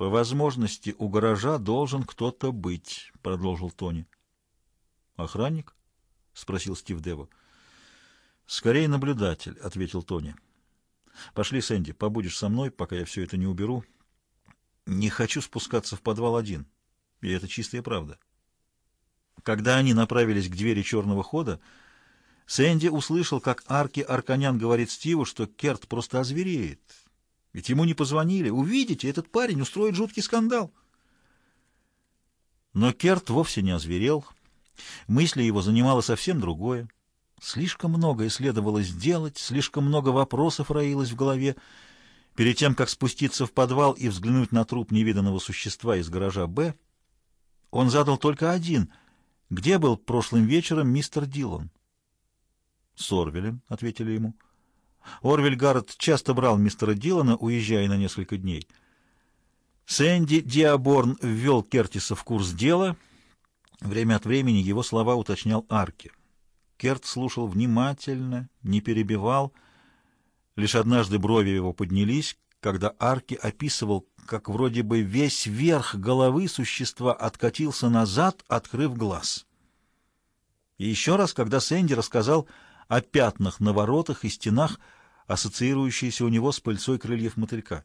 По возможности у гаража должен кто-то быть, продолжил Тони. Охранник? спросил Стив Дево. Скорее наблюдатель, ответил Тони. Пошли, Сэнди, побудешь со мной, пока я все это не уберу. Не хочу спускаться в подвал один. И это чистая правда. Когда они направились к двери черного хода, Сэнди услышал, как Арки Арканян говорит Стиву, что Керт просто озвереет. Ведь ему не позвонили. Увидите, этот парень устроит жуткий скандал. Но Керт вовсе не озверел. Мысли его занимало совсем другое. Слишком многое следовало сделать, слишком много вопросов роилось в голове. Перед тем, как спуститься в подвал и взглянуть на труп невиданного существа из гаража «Б», он задал только один. Где был прошлым вечером мистер Дилан? «С Орвелем», — ответили ему. Орвель Гаррет часто брал мистера Дилана, уезжая на несколько дней. Сэнди Диаборн ввел Кертиса в курс дела. Время от времени его слова уточнял Арки. Керт слушал внимательно, не перебивал. Лишь однажды брови его поднялись, когда Арки описывал, как вроде бы весь верх головы существа откатился назад, открыв глаз. И еще раз, когда Сэнди рассказал о пятнах на воротах и стенах, ассоциирующиеся у него с пыльцой крыльев мотылька.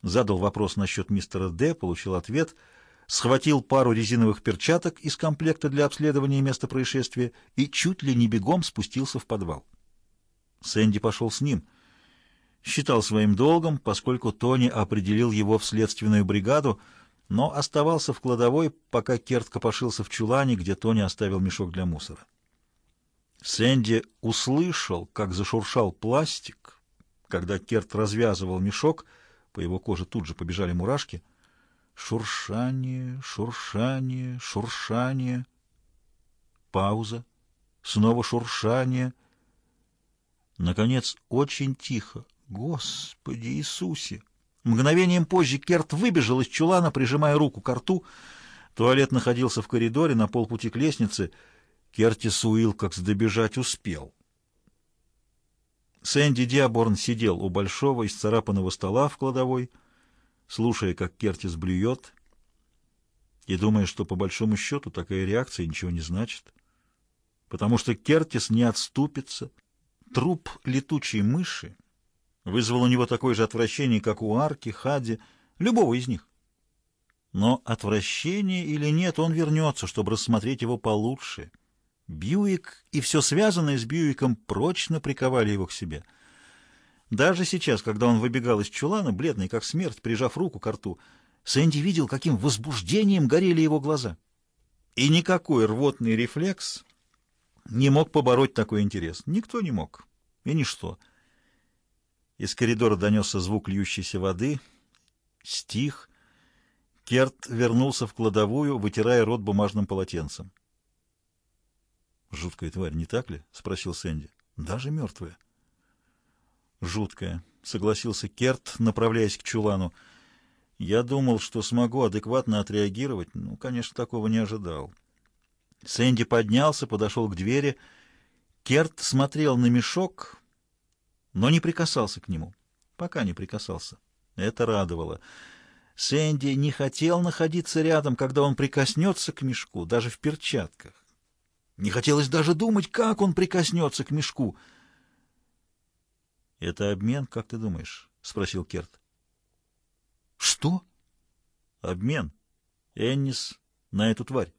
Задал вопрос насчет мистера Д, получил ответ — схватил пару резиновых перчаток из комплекта для обследования места происшествия и чуть ли не бегом спустился в подвал. Сэнди пошел с ним. Считал своим долгом, поскольку Тони определил его в следственную бригаду, но оставался в кладовой, пока Керт копошился в чулане, где Тони оставил мешок для мусора. Сэнди услышал, как зашуршал пластик, когда Керт развязывал мешок, по его коже тут же побежали мурашки — Шуршание, шуршание, шуршание. Пауза. Снова шуршание. Наконец, очень тихо. Господи Иисусе! Мгновением позже Керт выбежал из чулана, прижимая руку к рту. Туалет находился в коридоре на полпути к лестнице. Кертис Уилл как добежать успел. Сэнди Диаборн сидел у большого исцарапанного стола в кладовой, слушая, как Кертис блюет, и думая, что по большому счету такая реакция ничего не значит, потому что Кертис не отступится. Труп летучей мыши вызвал у него такое же отвращение, как у Арки, Хади, любого из них. Но отвращение или нет, он вернется, чтобы рассмотреть его получше. Бьюик и все связанное с Бьюиком прочно приковали его к себе — даже сейчас, когда он выбегал из чулана, бледный как смерть, прижав руку к рту, Сэнди видел, каким возбуждением горели его глаза. И никакой рвотный рефлекс не мог побороть такой интерес. Никто не мог. И ничто. Из коридора донесся звук льющейся воды, стих. Керт вернулся в кладовую, вытирая рот бумажным полотенцем. «Жуткая тварь, не так ли?» — спросил Сэнди. «Даже мертвая». «Жуткая», — согласился Керт, направляясь к чулану. «Я думал, что смогу адекватно отреагировать. Ну, конечно, такого не ожидал». Сэнди поднялся, подошел к двери. Керт смотрел на мешок, но не прикасался к нему. Пока не прикасался. Это радовало. Сэнди не хотел находиться рядом, когда он прикоснется к мешку, даже в перчатках. Не хотелось даже думать, как он прикоснется к мешку — «Это обмен, как ты думаешь?» — спросил Керт. «Что?» «Обмен. Эннис на эту тварь».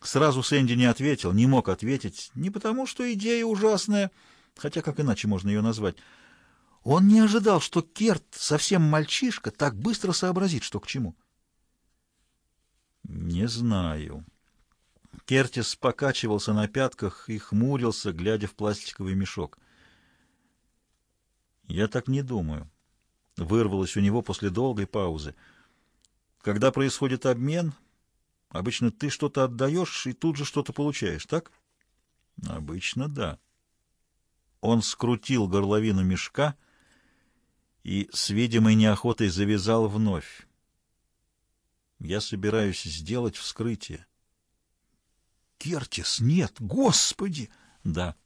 Сразу Сэнди не ответил, не мог ответить, не потому что идея ужасная, хотя как иначе можно ее назвать. Он не ожидал, что Керт, совсем мальчишка, так быстро сообразит, что к чему. «Не знаю». Кертис покачивался на пятках и хмурился, глядя в пластиковый мешок. «Я так не думаю», — вырвалось у него после долгой паузы. «Когда происходит обмен, обычно ты что-то отдаешь и тут же что-то получаешь, так?» «Обычно да». Он скрутил горловину мешка и с видимой неохотой завязал вновь. «Я собираюсь сделать вскрытие». «Кертис, нет, господи!» «Да».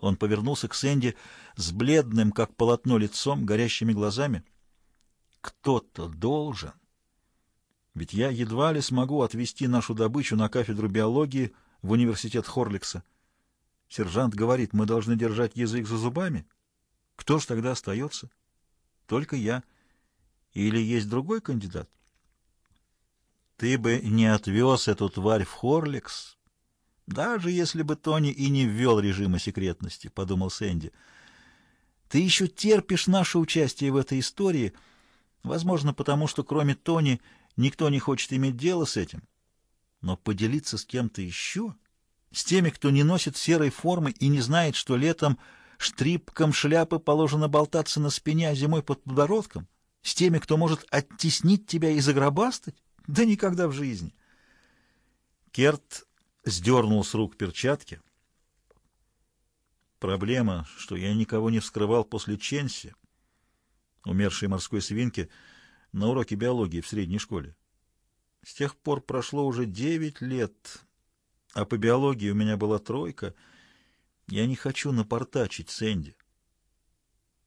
Он повернулся к Сэнди с бледным, как полотно, лицом, горящими глазами. кто-то должен. Ведь я едва ли смогу отвезти нашу добычу на кафедру биологии в университет Хорликса. Сержант говорит, мы должны держать язык за зубами. Кто ж тогда остается? Только я. Или есть другой кандидат? Ты бы не отвез эту тварь в Хорликс, даже если бы Тони и не ввел режима секретности, — подумал Сэнди. Ты еще терпишь наше участие в этой истории, возможно, потому что кроме Тони никто не хочет иметь дело с этим. Но поделиться с кем-то еще, с теми, кто не носит серой формы и не знает, что летом штрипком шляпы положено болтаться на спине, а зимой под подбородком, с теми, кто может оттеснить тебя и загробастать, да никогда в жизни. Керт сдернул с рук перчатки. Проблема, что я никого не вскрывал после Ченси, умершей морской свинки, на уроке биологии в средней школе. С тех пор прошло уже девять лет, а по биологии у меня была тройка. Я не хочу напортачить Сэнди.